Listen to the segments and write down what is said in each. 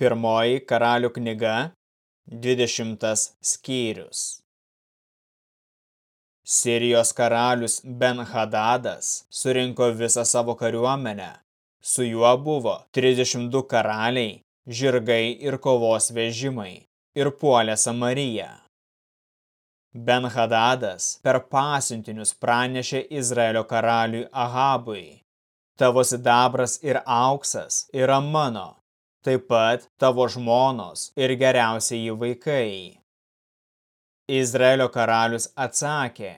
Pirmoji karalių knyga, 20 skyrius. Sirijos karalius Ben-Hadadas surinko visą savo kariuomenę. Su juo buvo 32 karaliai, žirgai ir kovos vežimai ir puolė Samariją. Ben-Hadadas per pasiuntinius pranešė Izraelio karaliui Ahabui. Tavo sidabras ir auksas yra mano, taip pat tavo žmonos ir geriausiai vaikai. Izraelio karalius atsakė,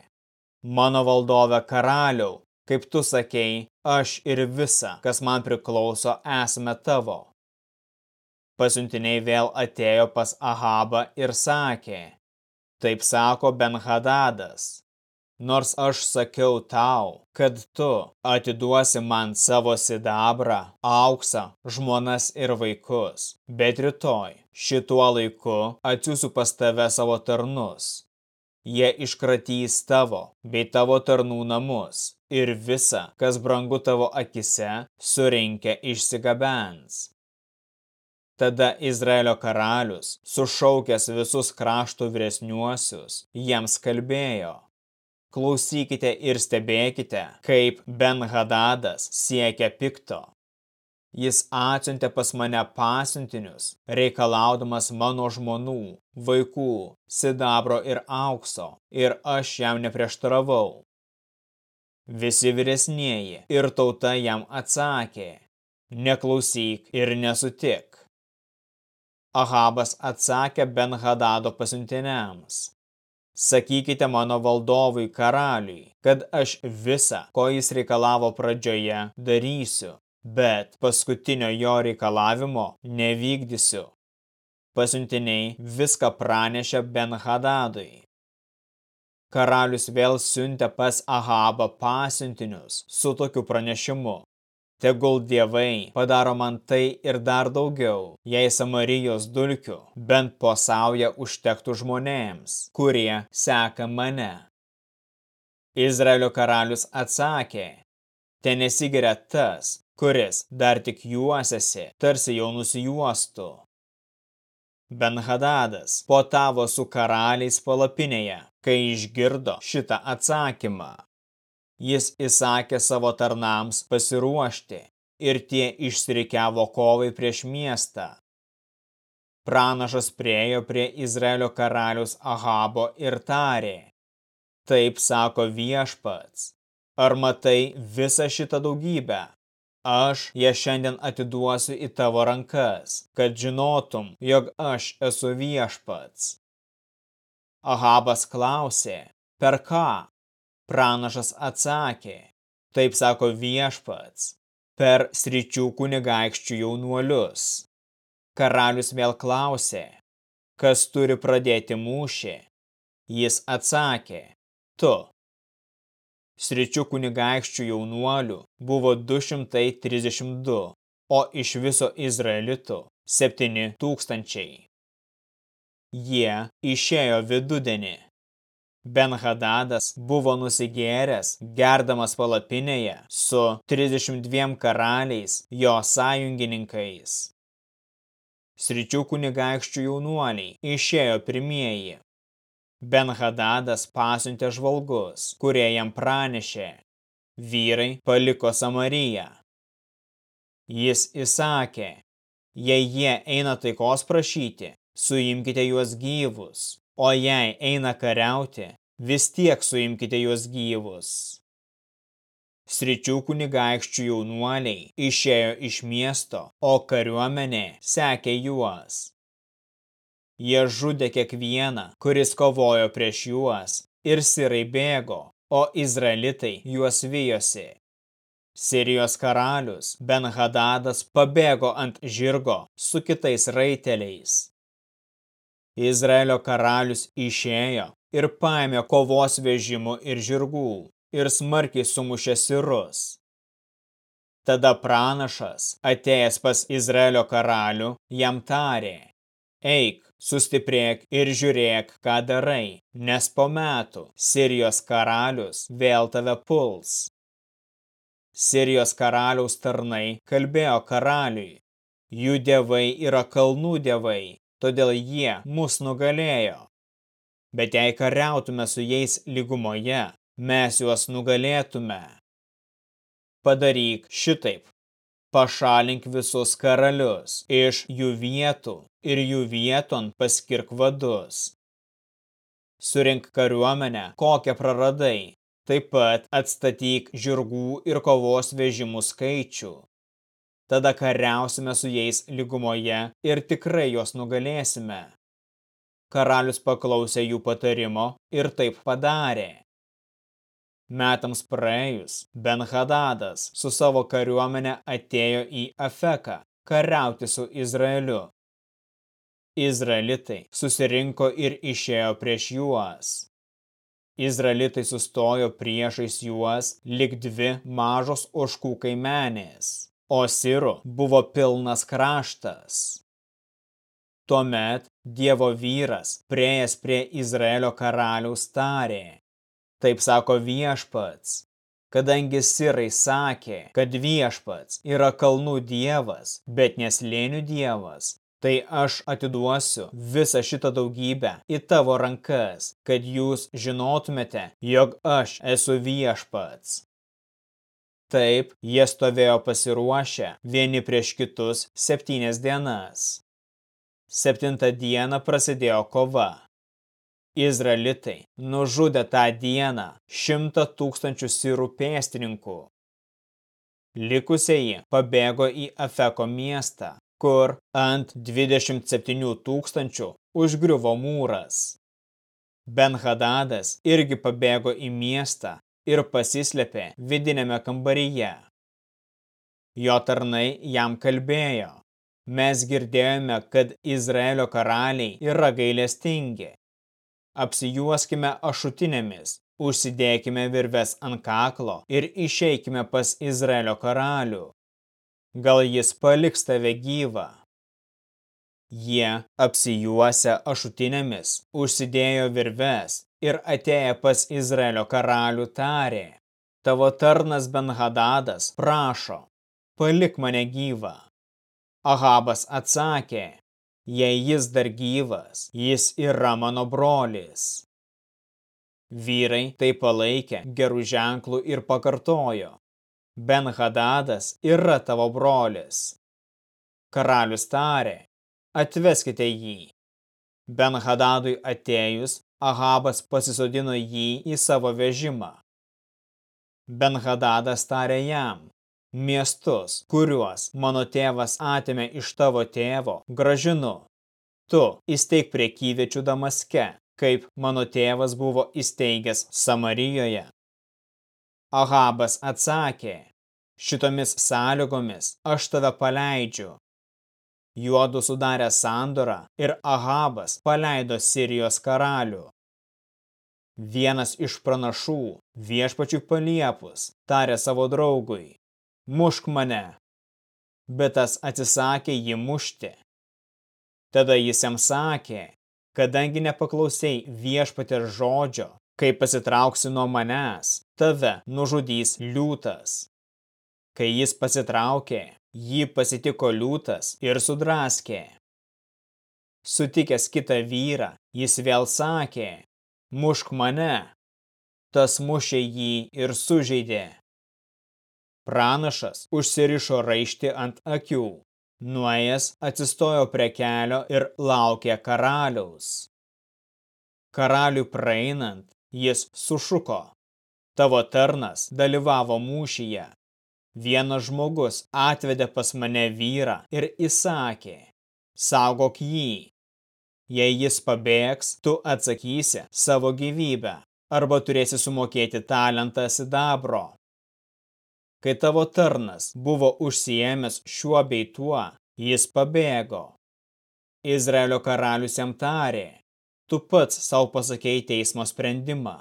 mano valdove karaliau, kaip tu sakei, aš ir visa, kas man priklauso, esame tavo. Pasiuntiniai vėl atėjo pas Ahabą ir sakė, taip sako Ben-Hadadas, nors aš sakiau tau, kad tu atiduosi man savo sidabrą, auksą, žmonas ir vaikus, bet rytoj šituo laiku atsiųsiu pas tave savo tarnus. Jie iškratys tavo bei tavo tarnų namus ir visa, kas brangu tavo akise, surinkę išsigabens. Tada Izraelio karalius, sušaukęs visus krašto vyresniuosius, jiems kalbėjo – Klausykite ir stebėkite, kaip Ben-Hadadas siekia pikto. Jis atsiuntė pas mane pasiuntinius, reikalaudamas mano žmonų, vaikų, sidabro ir aukso, ir aš jam neprieštaravau. Visi vyresnieji ir tauta jam atsakė, neklausyk ir nesutik. Ahabas atsakė Ben-Hadado pasiuntiniams, Sakykite mano valdovui karaliui, kad aš visą, ko jis reikalavo pradžioje, darysiu, bet paskutinio jo reikalavimo nevykdysiu. Pasiuntiniai viską pranešė Ben-Hadadui. Karalius vėl siuntė pas Ahabą pasiuntinius su tokiu pranešimu. Tegul dievai padaro man tai ir dar daugiau, jei Samarijos dulkių bent po saują užtektų žmonėms, kurie seka mane. Izraelio karalius atsakė, ten nesigeria tas, kuris dar tik juosiasi, tarsi jau nusijuostų. Ben-Hadadas potavo su karaliais palapinėje, kai išgirdo šitą atsakymą jis įsakė savo tarnams pasiruošti ir tie išsirikiavo kovai prieš miestą. Pranašas priejo prie Izraelio karalius Ahabo ir tarė, taip sako viešpats, ar matai visą šitą daugybę? Aš ją šiandien atiduosiu į tavo rankas, kad žinotum, jog aš esu viešpats. Ahabas klausė, per ką? Pranašas atsakė, taip sako viešpats, per sričių kunigaikščių jaunuolius. Karalius vėl klausė, kas turi pradėti mūšį. Jis atsakė, tu. Sričių kunigaikščių jaunuolių buvo 232, o iš viso Izraelitų 7 tūkstančiai. Jie išėjo vidudienį Ben-Hadadas buvo nusigėręs, gerdamas palapinėje su 32 karaliais jo sąjungininkais. Sričių kunigaikščių jaunuoliai išėjo pirmieji. Ben-Hadadas pasiuntė žvalgus, kurie jam pranešė. Vyrai paliko Samariją. Jis įsakė, jei jie eina taikos prašyti, suimkite juos gyvus, o jei eina kariauti, vis tiek suimkite juos gyvus. Sričių kunigaikščių jaunuoliai išėjo iš miesto, o kariuomenė sekė juos. Jie žudė kiekvieną, kuris kovojo prieš juos, ir sirai bėgo, o izraelitai juos vijosi. Sirijos karalius Ben-Hadadas pabėgo ant žirgo su kitais raiteliais. Izraelio karalius išėjo ir paėmė kovos vežimų ir žirgų ir smarkiai sumušė sirus. Tada pranašas, atėjęs pas Izraelio karalių, jam tarė, eik, sustiprėk ir žiūrėk, ką darai, nes po metų Sirijos karalius vėl tave puls. Sirijos karaliaus tarnai kalbėjo karaliui, Jų dievai yra kalnų dievai, todėl jie mus nugalėjo. Bet jei kariautume su jais lygumoje, mes juos nugalėtume. Padaryk šitaip. Pašalink visus karalius iš jų vietų ir jų vieton paskirk vadus. Surink kariuomenę, kokią praradai, taip pat atstatyk žirgų ir kovos vežimų skaičių. Tada kariausime su jais lygumoje ir tikrai juos nugalėsime. Karalius paklausė jų patarimo ir taip padarė. Metams praėjus, Ben-Hadadas su savo kariuomenė atėjo į Afeką kariauti su Izraeliu. Izraelitai susirinko ir išėjo prieš juos. Izraelitai sustojo priešais juos lik dvi mažos oškų kaimenės, o Sirų buvo pilnas kraštas. Tuomet Dievo vyras, prieėjęs prie Izraelio karaliaus, tarė. Taip sako viešpats, kadangi sirai sakė, kad viešpats yra kalnų dievas, bet neslėnių dievas, tai aš atiduosiu visą šitą daugybę į tavo rankas, kad jūs žinotumėte, jog aš esu viešpats. Taip, jie stovėjo pasiruošę vieni prieš kitus septynias dienas. Septintą dieną prasidėjo kova. Izraelitai nužudė tą dieną šimtą tūkstančių sirų pėstininkų. Likusieji pabėgo į Afeko miestą, kur ant 27 tūkstančių užgriuvo mūras. Ben-Hadadas irgi pabėgo į miestą ir pasislėpė vidinėme kambaryje. Jo tarnai jam kalbėjo. Mes girdėjome, kad Izraelio karaliai yra gailestingi. Apsijuoskime ašutinėmis, užsidėkime virves ant kaklo ir išeikime pas Izraelio karalių. Gal jis paliks tave gyvą. Jie, apsijuose ašutinėmis, užsidėjo virves ir atėję pas Izraelio karalių tarė. Tavo tarnas Ben-Hadadas prašo, palik mane gyvą. Ahabas atsakė, jei jis dar gyvas, jis yra mano brolis. Vyrai tai palaikė gerų ženklų ir pakartojo, Ben Hadadas yra tavo brolis. Karalius tarė, atveskite jį. Ben Hadadui atėjus, Ahabas pasisodino jį į savo vežimą. Ben Hadadas tarė jam, Miestus, kuriuos mano tėvas atėmė iš tavo tėvo, gražinu. Tu įsteig priekyviečių Damaske, kaip mano tėvas buvo įsteigęs Samarijoje. Ahabas atsakė, šitomis sąlygomis aš tave paleidžiu. Juodu sudarė sandorą ir Ahabas paleido Sirijos karalių. Vienas iš pranašų viešpačių paliepus tarė savo draugui, mušk mane. Bet tas atsisakė jį mušti. Tada jis jam sakė, kadangi nepaklausiai viešpatės žodžio, kai pasitrauksi nuo manęs, tave nužudys liūtas. Kai jis pasitraukė, jį pasitiko liūtas ir sudraskė. Sutikęs kitą vyrą, jis vėl sakė, mušk mane. Tas mušė jį ir sužeidė. Pranašas užsirišo raištį ant akių. Nuėjęs atsistojo prie kelio ir laukė karaliaus. Karaliui praeinant, jis sušuko. Tavo tarnas dalyvavo mūšyje. Vienas žmogus atvedė pas mane vyrą ir įsakė, saugok jį. Jei jis pabėgs, tu atsakysi savo gyvybę arba turėsi sumokėti talentą sidabro. Kai tavo tarnas buvo užsiėmęs šiuo bei tuo, jis pabėgo. Izraelio karalius jam tarė, tu pats savo pasakėjai teismo sprendimą.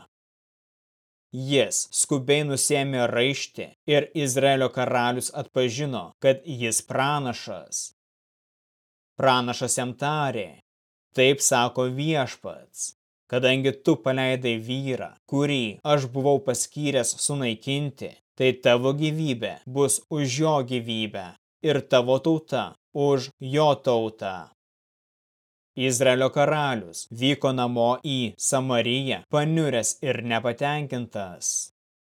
Jis skubiai nusėmė raištį ir Izraelio karalius atpažino, kad jis pranašas. Pranašas jam tarė, taip sako viešpats, kadangi tu paleidai vyrą, kurį aš buvau paskyręs sunaikinti, tai tavo gyvybė bus už jo gyvybę ir tavo tauta už jo tautą. Izraelio karalius vyko namo į Samariją, paniuręs ir nepatenkintas.